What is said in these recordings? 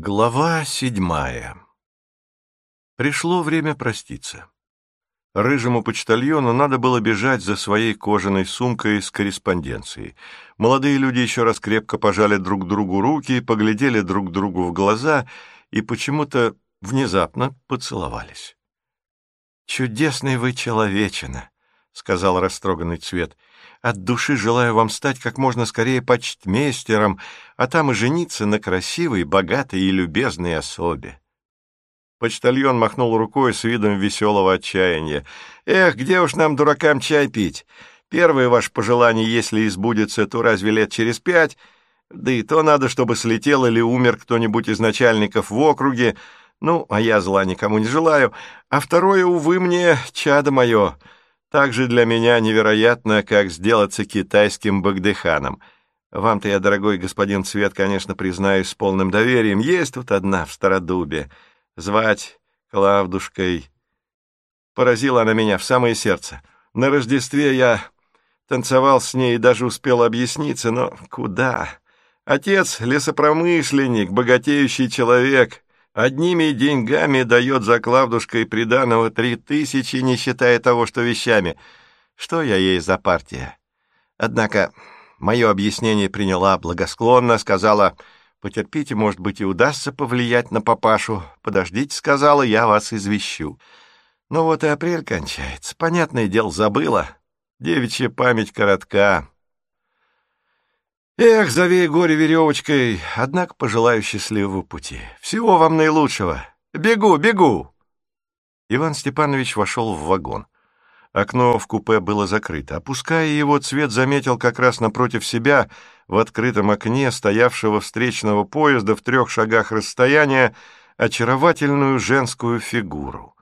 Глава седьмая Пришло время проститься. Рыжему почтальону надо было бежать за своей кожаной сумкой с корреспонденцией. Молодые люди еще раз крепко пожали друг другу руки, поглядели друг другу в глаза и почему-то внезапно поцеловались. «Чудесный вы человечина», — сказал растроганный цвет. От души желаю вам стать как можно скорее почтмейстером, а там и жениться на красивой, богатой и любезной особе. Почтальон махнул рукой с видом веселого отчаяния. «Эх, где уж нам, дуракам, чай пить? Первое ваше пожелание, если избудется, то разве лет через пять? Да и то надо, чтобы слетел или умер кто-нибудь из начальников в округе. Ну, а я зла никому не желаю. А второе, увы мне, чадо мое». Так же для меня невероятно, как сделаться китайским багдыханом. Вам-то я, дорогой господин Цвет, конечно, признаюсь с полным доверием. Есть тут одна в Стародубе. Звать Клавдушкой. Поразила она меня в самое сердце. На Рождестве я танцевал с ней и даже успел объясниться, но куда? Отец — лесопромышленник, богатеющий человек — Одними деньгами дает за Клавдушкой приданого три тысячи, не считая того, что вещами. Что я ей за партия? Однако мое объяснение приняла благосклонно, сказала, «Потерпите, может быть, и удастся повлиять на папашу. Подождите, — сказала, — я вас извещу». Ну вот и апрель кончается. Понятное дело, забыла. Девичья память коротка. Эх, зови горе веревочкой, однако пожелаю счастливого пути. Всего вам наилучшего. Бегу, бегу!» Иван Степанович вошел в вагон. Окно в купе было закрыто. Опуская его, цвет заметил как раз напротив себя, в открытом окне стоявшего встречного поезда в трех шагах расстояния, очаровательную женскую фигуру.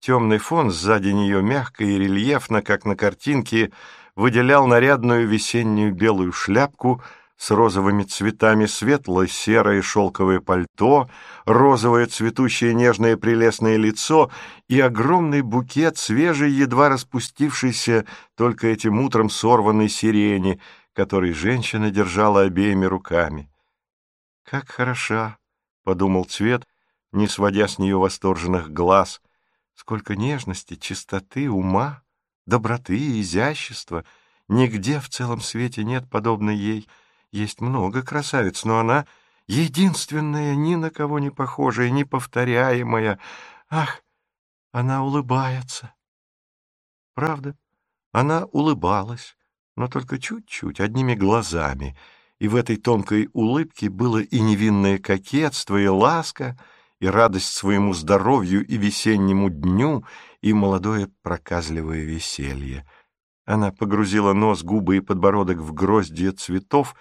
Темный фон сзади нее мягко и рельефно, как на картинке, выделял нарядную весеннюю белую шляпку с розовыми цветами, светло-серое шелковое пальто, розовое цветущее нежное прелестное лицо и огромный букет свежей, едва распустившейся только этим утром сорванной сирени, который женщина держала обеими руками. «Как хороша!» — подумал Цвет, не сводя с нее восторженных глаз. «Сколько нежности, чистоты, ума!» Доброты и изящества. Нигде в целом свете нет подобной ей. Есть много красавиц, но она единственная, ни на кого не похожая, неповторяемая. Ах, она улыбается. Правда, она улыбалась, но только чуть-чуть, одними глазами, и в этой тонкой улыбке было и невинное кокетство, и ласка, и радость своему здоровью и весеннему дню, и молодое проказливое веселье. Она погрузила нос, губы и подбородок в гроздья цветов,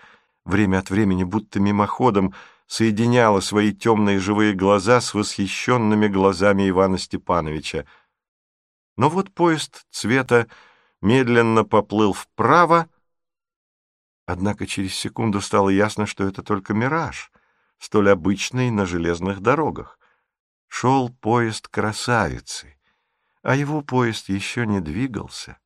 время от времени будто мимоходом соединяла свои темные живые глаза с восхищенными глазами Ивана Степановича. Но вот поезд цвета медленно поплыл вправо, однако через секунду стало ясно, что это только мираж — столь обычной на железных дорогах. Шел поезд красавицы, а его поезд еще не двигался.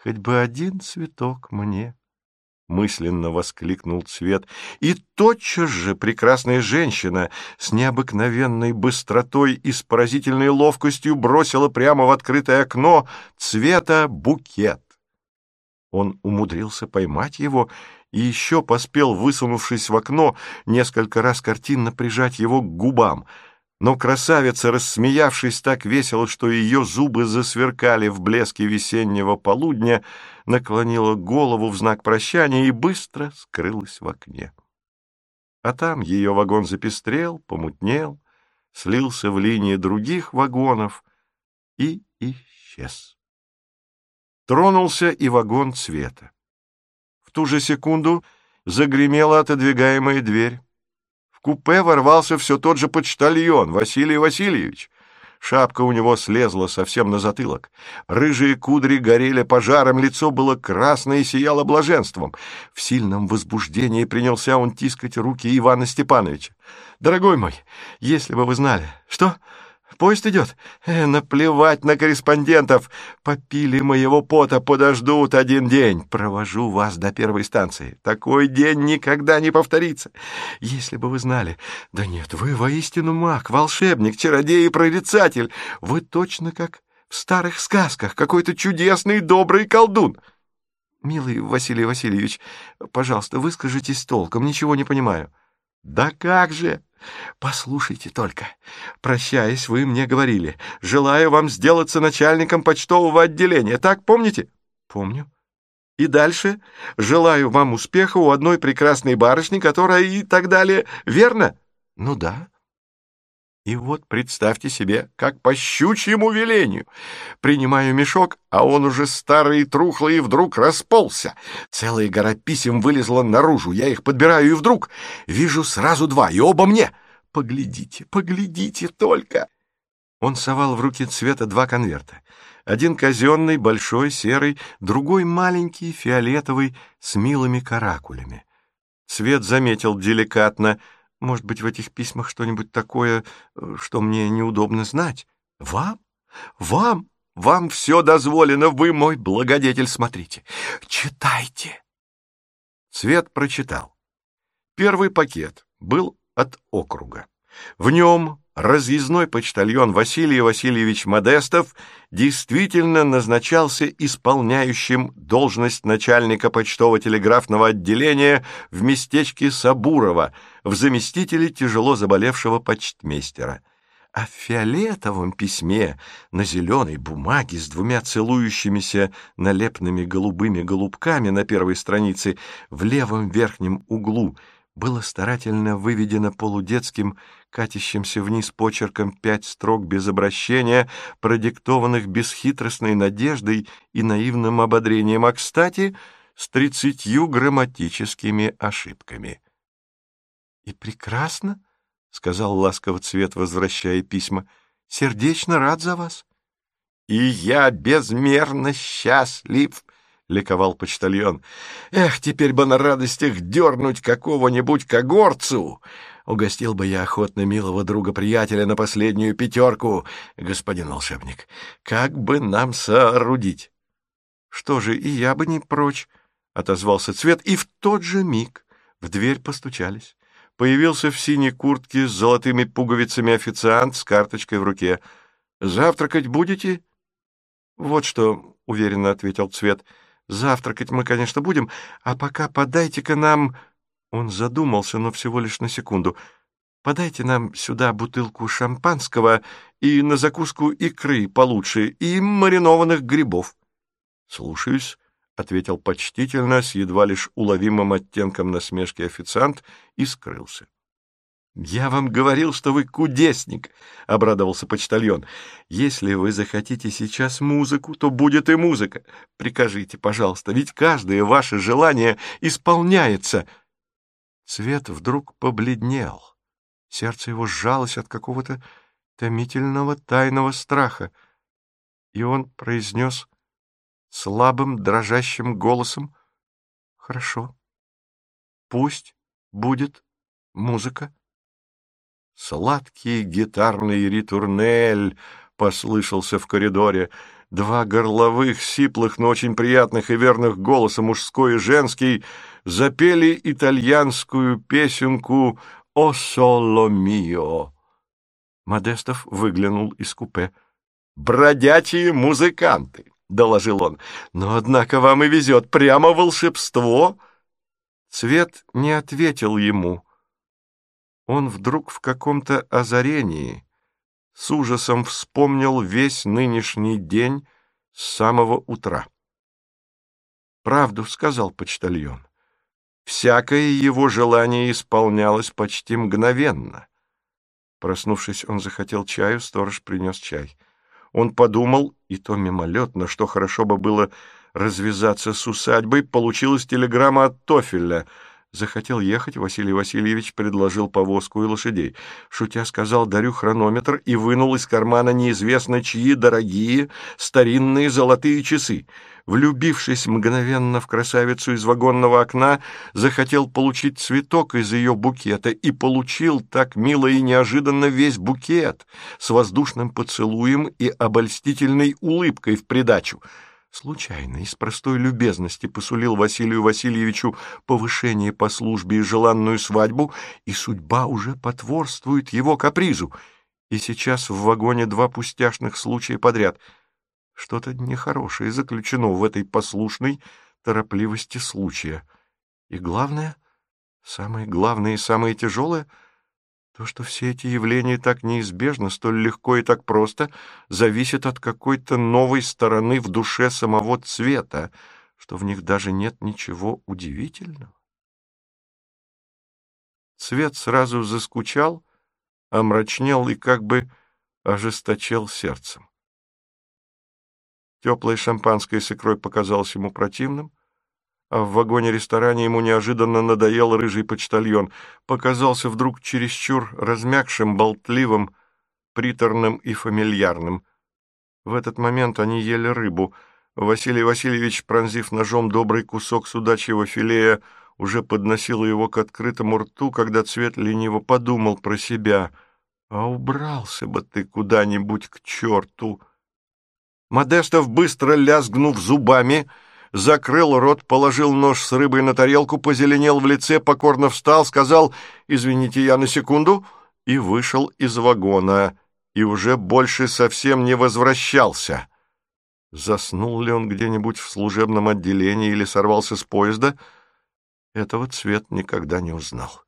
Хоть бы один цветок мне, — мысленно воскликнул цвет, и тотчас же прекрасная женщина с необыкновенной быстротой и с поразительной ловкостью бросила прямо в открытое окно цвета букет. Он умудрился поймать его и еще поспел, высунувшись в окно, несколько раз картинно прижать его к губам. Но красавица, рассмеявшись так весело, что ее зубы засверкали в блеске весеннего полудня, наклонила голову в знак прощания и быстро скрылась в окне. А там ее вагон запестрел, помутнел, слился в линии других вагонов и исчез. Тронулся и вагон цвета ту же секунду загремела отодвигаемая дверь. В купе ворвался все тот же почтальон Василий Васильевич. Шапка у него слезла совсем на затылок. Рыжие кудри горели пожаром, лицо было красное и сияло блаженством. В сильном возбуждении принялся он тискать руки Ивана Степановича. «Дорогой мой, если бы вы знали...» «Что? Поезд идет. Э, наплевать на корреспондентов. Попили моего пота, подождут один день. Провожу вас до первой станции. Такой день никогда не повторится. Если бы вы знали... Да нет, вы воистину маг, волшебник, чародей и прорицатель. Вы точно как в старых сказках, какой-то чудесный добрый колдун. Милый Василий Васильевич, пожалуйста, выскажитесь толком, ничего не понимаю. Да как же! Послушайте только. Прощаясь, вы мне говорили, желаю вам сделаться начальником почтового отделения. Так, помните? Помню. И дальше желаю вам успеха у одной прекрасной барышни, которая и так далее. Верно? Ну да. И вот представьте себе, как по щучьему велению. Принимаю мешок, а он уже старый и трухлый, и вдруг расползся. Целая гора писем вылезла наружу. Я их подбираю, и вдруг вижу сразу два, и оба мне. Поглядите, поглядите только. Он совал в руки цвета два конверта. Один казенный, большой, серый, другой маленький, фиолетовый, с милыми каракулями. Цвет заметил деликатно — может быть, в этих письмах что-нибудь такое, э, что мне неудобно знать? Вам? Вам? Вам все дозволено, вы мой благодетель, смотрите. Читайте. Цвет прочитал. Первый пакет был от округа. В нем разъездной почтальон Василий Васильевич Модестов действительно назначался исполняющим должность начальника почтово-телеграфного отделения в местечке Сабурова, в заместителе тяжело заболевшего почтмейстера. А в фиолетовом письме на зеленой бумаге с двумя целующимися налепными голубыми голубками на первой странице в левом верхнем углу — было старательно выведено полудетским, катящимся вниз почерком пять строк без обращения, продиктованных бесхитростной надеждой и наивным ободрением, а, кстати, с тридцатью грамматическими ошибками. — И прекрасно, — сказал ласково цвет, возвращая письма, — сердечно рад за вас. — И я безмерно счастлив, — ликовал почтальон. «Эх, теперь бы на радостях дернуть какого-нибудь когорцу! Угостил бы я охотно милого друга-приятеля на последнюю пятерку, господин волшебник. Как бы нам соорудить?» «Что же, и я бы не прочь», — отозвался Цвет, и в тот же миг в дверь постучались. Появился в синей куртке с золотыми пуговицами официант с карточкой в руке. «Завтракать будете?» «Вот что», — уверенно ответил Цвет, — Завтракать мы, конечно, будем, а пока подайте-ка нам...» Он задумался, но всего лишь на секунду. «Подайте нам сюда бутылку шампанского и на закуску икры получше, и маринованных грибов». «Слушаюсь», — ответил почтительно, с едва лишь уловимым оттенком насмешки официант, и скрылся. «Я вам говорил, что вы кудесник», — обрадовался почтальон. «Если вы захотите сейчас музыку, то будет и музыка. Прикажите, пожалуйста, ведь каждое ваше желание исполняется». Цвет вдруг побледнел. Сердце его сжалось от какого-то томительного тайного страха. И он произнес слабым, дрожащим голосом «Хорошо, пусть будет музыка». Сладкий гитарный ритурнель послышался в коридоре. Два горловых, сиплых, но очень приятных и верных голоса, мужской и женский, запели итальянскую песенку «О соло мио». Модестов выглянул из купе. «Бродячие музыканты», — доложил он. «Но, однако, вам и везет прямо волшебство». Цвет не ответил ему он вдруг в каком-то озарении с ужасом вспомнил весь нынешний день с самого утра. «Правду», — сказал почтальон. Всякое его желание исполнялось почти мгновенно. Проснувшись, он захотел чаю, сторож принес чай. Он подумал, и то мимолетно, что хорошо бы было развязаться с усадьбой, получилась телеграмма от Тофеля — Захотел ехать, Василий Васильевич предложил повозку и лошадей. Шутя сказал, дарю хронометр и вынул из кармана неизвестно чьи дорогие старинные золотые часы. Влюбившись мгновенно в красавицу из вагонного окна, захотел получить цветок из ее букета и получил так мило и неожиданно весь букет с воздушным поцелуем и обольстительной улыбкой в придачу — случайно, из простой любезности посулил Василию Васильевичу повышение по службе и желанную свадьбу, и судьба уже потворствует его капризу. И сейчас в вагоне два пустяшных случая подряд. Что-то нехорошее заключено в этой послушной торопливости случая. И главное, самое главное и самое тяжелое — то, что все эти явления так неизбежно, столь легко и так просто, зависит от какой-то новой стороны в душе самого цвета, что в них даже нет ничего удивительного. Цвет сразу заскучал, омрачнел и как бы ожесточел сердцем. Теплое шампанское с икрой показалось ему противным, а в вагоне-ресторане ему неожиданно надоел рыжий почтальон. Показался вдруг чересчур размягшим, болтливым, приторным и фамильярным. В этот момент они ели рыбу. Василий Васильевич, пронзив ножом добрый кусок судачьего филея, уже подносил его к открытому рту, когда Цвет лениво подумал про себя. «А убрался бы ты куда-нибудь к черту!» Модестов, быстро лязгнув зубами, — закрыл рот, положил нож с рыбой на тарелку, позеленел в лице, покорно встал, сказал «Извините, я на секунду» и вышел из вагона, и уже больше совсем не возвращался. Заснул ли он где-нибудь в служебном отделении или сорвался с поезда, этого Цвет никогда не узнал.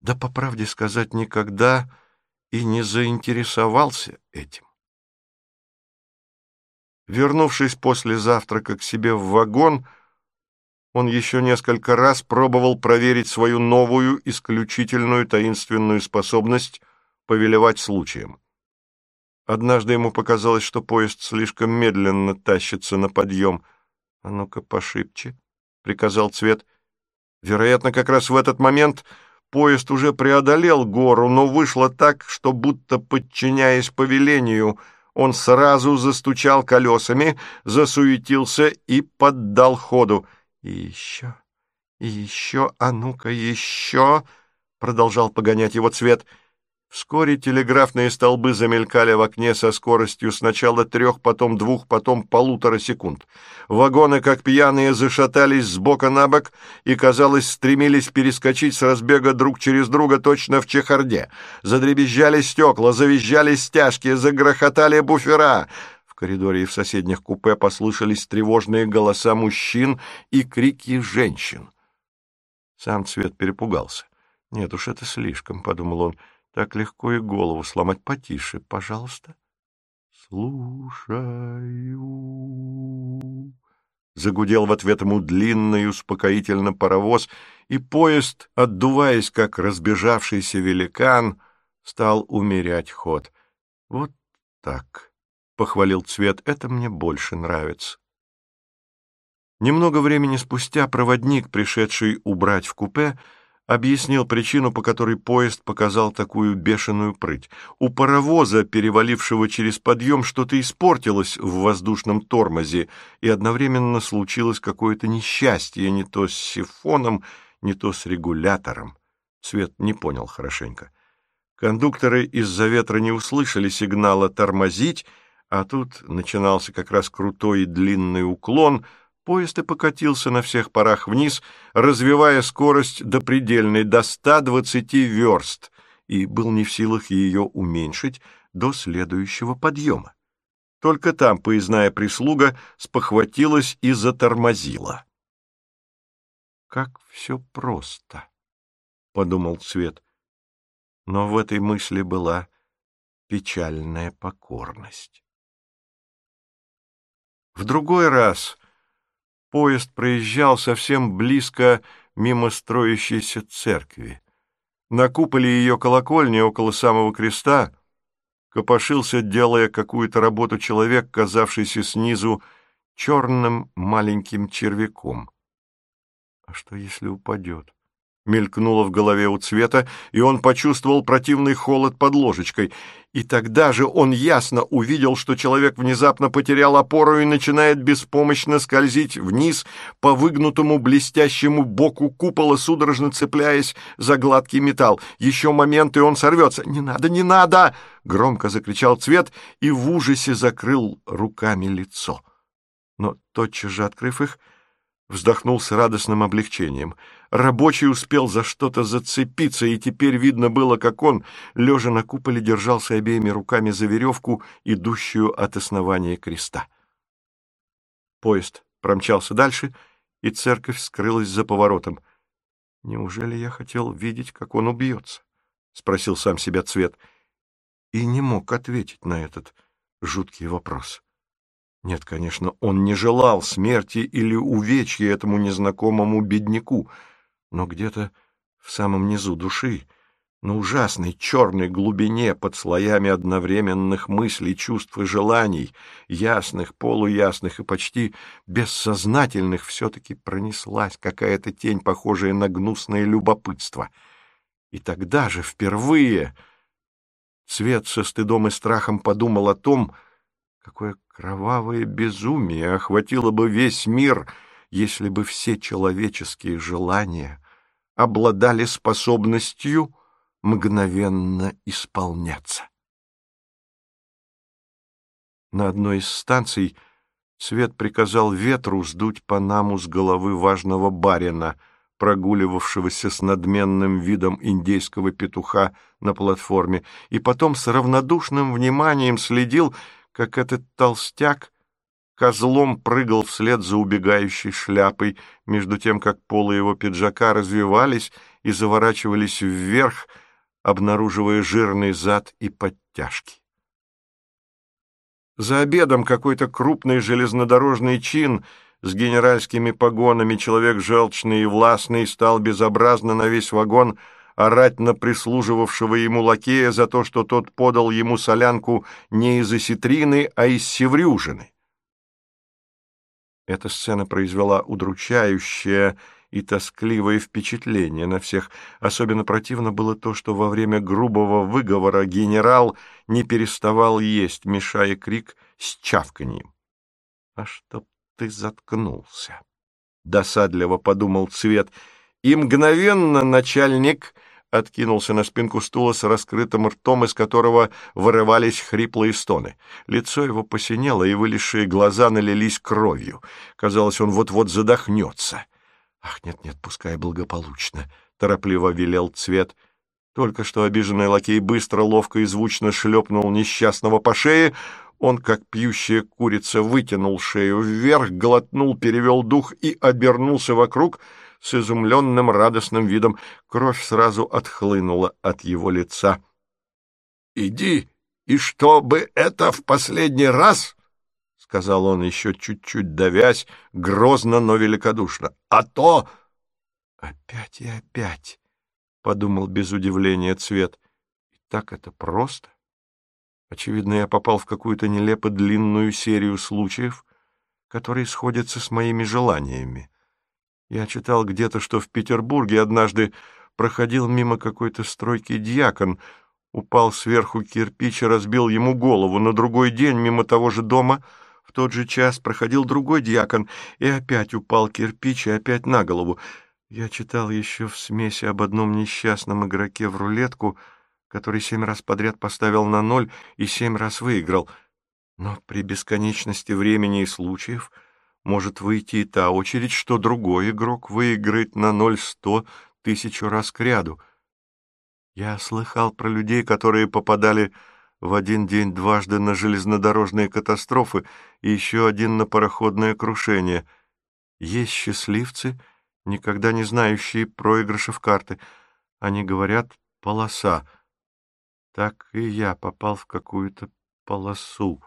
Да, по правде сказать, никогда и не заинтересовался этим. Вернувшись после завтрака к себе в вагон, он еще несколько раз пробовал проверить свою новую, исключительную таинственную способность повелевать случаем. Однажды ему показалось, что поезд слишком медленно тащится на подъем. «А ну-ка, пошибче», — приказал Цвет. Вероятно, как раз в этот момент поезд уже преодолел гору, но вышло так, что, будто подчиняясь повелению — он сразу застучал колесами, засуетился и поддал ходу. «И еще, и еще, а ну-ка еще!» — продолжал погонять его цвет — Вскоре телеграфные столбы замелькали в окне со скоростью сначала трех, потом двух, потом полутора секунд. Вагоны, как пьяные, зашатались с бока на бок и, казалось, стремились перескочить с разбега друг через друга точно в чехарде. Задребезжали стекла, завизжали стяжки, загрохотали буфера. В коридоре и в соседних купе послышались тревожные голоса мужчин и крики женщин. Сам Цвет перепугался. «Нет уж, это слишком», — подумал он, — так легко и голову сломать. Потише, пожалуйста. Слушаю. Загудел в ответ ему длинный успокоительно паровоз, и поезд, отдуваясь, как разбежавшийся великан, стал умерять ход. Вот так, — похвалил Цвет, — это мне больше нравится. Немного времени спустя проводник, пришедший убрать в купе, — объяснил причину, по которой поезд показал такую бешеную прыть. У паровоза, перевалившего через подъем, что-то испортилось в воздушном тормозе, и одновременно случилось какое-то несчастье не то с сифоном, не то с регулятором. Свет не понял хорошенько. Кондукторы из-за ветра не услышали сигнала «тормозить», а тут начинался как раз крутой и длинный уклон — Поезд и покатился на всех парах вниз, развивая скорость до предельной, до 120 верст, и был не в силах ее уменьшить до следующего подъема. Только там поездная прислуга спохватилась и затормозила. «Как все просто!» — подумал Цвет. Но в этой мысли была печальная покорность. В другой раз Поезд проезжал совсем близко мимо строящейся церкви. На куполе ее колокольни около самого креста копошился, делая какую-то работу человек, казавшийся снизу черным маленьким червяком. А что, если упадет? Мелькнуло в голове у Цвета, и он почувствовал противный холод под ложечкой. И тогда же он ясно увидел, что человек внезапно потерял опору и начинает беспомощно скользить вниз по выгнутому блестящему боку купола, судорожно цепляясь за гладкий металл. Еще момент, и он сорвется. «Не надо, не надо!» — громко закричал Цвет и в ужасе закрыл руками лицо. Но тотчас же, открыв их, вздохнул с радостным облегчением. Рабочий успел за что-то зацепиться, и теперь видно было, как он, лежа на куполе, держался обеими руками за веревку, идущую от основания креста. Поезд промчался дальше, и церковь скрылась за поворотом. «Неужели я хотел видеть, как он убьется?» — спросил сам себя Цвет, и не мог ответить на этот жуткий вопрос. Нет, конечно, он не желал смерти или увечья этому незнакомому бедняку, но где-то в самом низу души, на ужасной черной глубине под слоями одновременных мыслей, чувств и желаний, ясных, полуясных и почти бессознательных, все-таки пронеслась какая-то тень, похожая на гнусное любопытство. И тогда же впервые Цвет со стыдом и страхом подумал о том, Какое кровавое безумие охватило бы весь мир, если бы все человеческие желания обладали способностью мгновенно исполняться. На одной из станций Свет приказал ветру сдуть Панаму с головы важного барина, прогуливавшегося с надменным видом индейского петуха на платформе, и потом с равнодушным вниманием следил, как этот толстяк козлом прыгал вслед за убегающей шляпой, между тем, как полы его пиджака развивались и заворачивались вверх, обнаруживая жирный зад и подтяжки. За обедом какой-то крупный железнодорожный чин с генеральскими погонами, человек желчный и властный, стал безобразно на весь вагон орать на прислуживавшего ему лакея за то, что тот подал ему солянку не из осетрины, а из севрюжины. Эта сцена произвела удручающее и тоскливое впечатление на всех. Особенно противно было то, что во время грубого выговора генерал не переставал есть, мешая крик с чавканьем. «А чтоб ты заткнулся!» — досадливо подумал Цвет, и мгновенно начальник откинулся на спинку стула с раскрытым ртом, из которого вырывались хриплые стоны. Лицо его посинело, и вылезшие глаза налились кровью. Казалось, он вот-вот задохнется. «Ах, нет-нет, пускай благополучно», — торопливо велел цвет. Только что обиженный лакей быстро, ловко и звучно шлепнул несчастного по шее, он, как пьющая курица, вытянул шею вверх, глотнул, перевел дух и обернулся вокруг — с изумленным радостным видом. Кровь сразу отхлынула от его лица. — Иди, и чтобы это в последний раз, — сказал он, еще чуть-чуть давясь, грозно, но великодушно, — а то... — Опять и опять, — подумал без удивления Цвет. — И так это просто. Очевидно, я попал в какую-то нелепо длинную серию случаев, которые сходятся с моими желаниями. Я читал где-то, что в Петербурге однажды проходил мимо какой-то стройки дьякон, упал сверху кирпич и разбил ему голову. На другой день мимо того же дома в тот же час проходил другой дьякон, и опять упал кирпич и опять на голову. Я читал еще в смеси об одном несчастном игроке в рулетку, который семь раз подряд поставил на ноль и семь раз выиграл. Но при бесконечности времени и случаев — может выйти и та очередь, что другой игрок выиграет на ноль сто тысячу раз к ряду. Я слыхал про людей, которые попадали в один день дважды на железнодорожные катастрофы и еще один на пароходное крушение. Есть счастливцы, никогда не знающие проигрыша в карты. Они говорят «полоса». Так и я попал в какую-то полосу.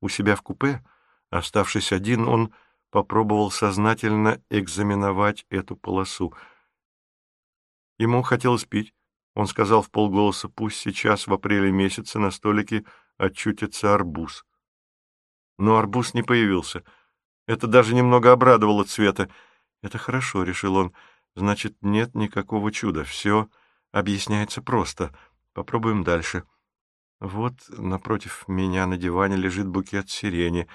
У себя в купе Оставшись один, он попробовал сознательно экзаменовать эту полосу. Ему хотелось пить. Он сказал в полголоса, пусть сейчас, в апреле месяце, на столике очутится арбуз. Но арбуз не появился. Это даже немного обрадовало Цвета. «Это хорошо», — решил он. Значит, нет никакого чуда. Все объясняется просто. Попробуем дальше. Вот напротив меня на диване лежит букет сирени.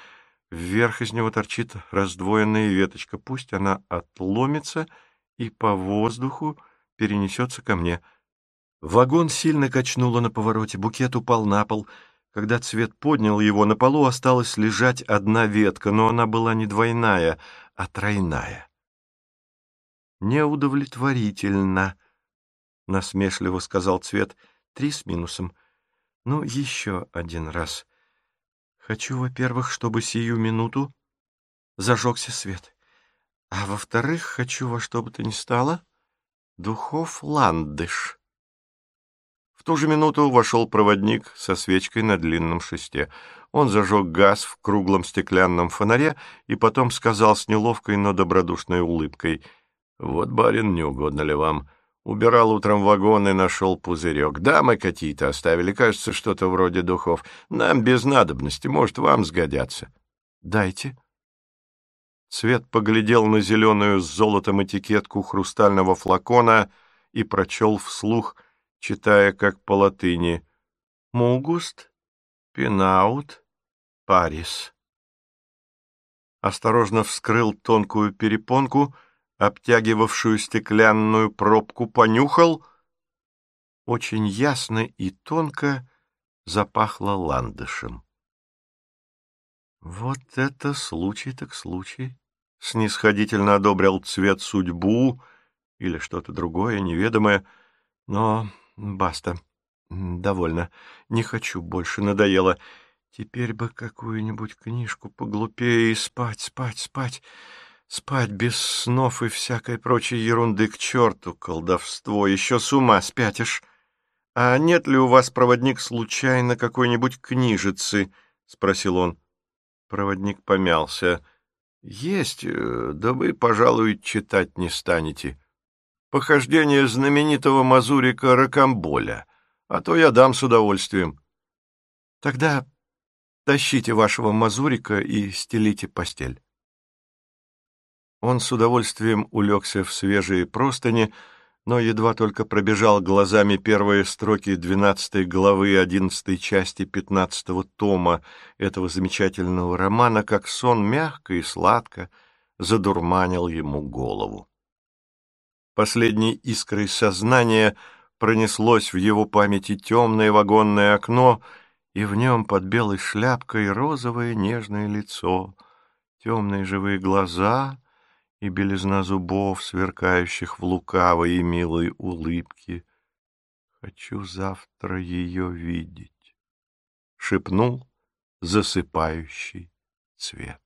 Вверх из него торчит раздвоенная веточка. Пусть она отломится и по воздуху перенесется ко мне. Вагон сильно качнуло на повороте, букет упал на пол. Когда цвет поднял его, на полу осталась лежать одна ветка, но она была не двойная, а тройная. «Неудовлетворительно», — насмешливо сказал цвет, — «три с минусом». Ну, еще один раз. Хочу, во-первых, чтобы сию минуту зажегся свет. А во-вторых, хочу во что бы то ни стало духов ландыш. В ту же минуту вошел проводник со свечкой на длинном шесте. Он зажег газ в круглом стеклянном фонаре и потом сказал с неловкой, но добродушной улыбкой, «Вот, барин, не угодно ли вам?» Убирал утром вагон и нашел пузырек. Дамы какие-то оставили, кажется, что-то вроде духов. Нам без надобности, может, вам сгодятся. Дайте. Свет поглядел на зеленую с золотом этикетку хрустального флакона и прочел вслух, читая как по латыни «Мугуст, Пинаут, Парис». Осторожно вскрыл тонкую перепонку — обтягивавшую стеклянную пробку, понюхал. Очень ясно и тонко запахло ландышем. Вот это случай так случай. Снисходительно одобрил цвет судьбу или что-то другое, неведомое. Но баста. Довольно. Не хочу больше, надоело. Теперь бы какую-нибудь книжку поглупее и спать, спать, спать. Спать без снов и всякой прочей ерунды к черту, колдовство, еще с ума спятишь. А нет ли у вас, проводник, случайно какой-нибудь книжицы? — спросил он. Проводник помялся. — Есть, э, да вы, пожалуй, читать не станете. Похождение знаменитого мазурика Ракамболя, а то я дам с удовольствием. — Тогда тащите вашего мазурика и стелите постель. Он с удовольствием улегся в свежие простыни, но едва только пробежал глазами первые строки двенадцатой главы одиннадцатой части пятнадцатого тома этого замечательного романа, как сон мягко и сладко задурманил ему голову. Последней искрой сознания пронеслось в его памяти темное вагонное окно, и в нем под белой шляпкой розовое нежное лицо, темные живые глаза — и белизна зубов, сверкающих в лукавой и милой улыбке. Хочу завтра ее видеть, — шепнул засыпающий цвет.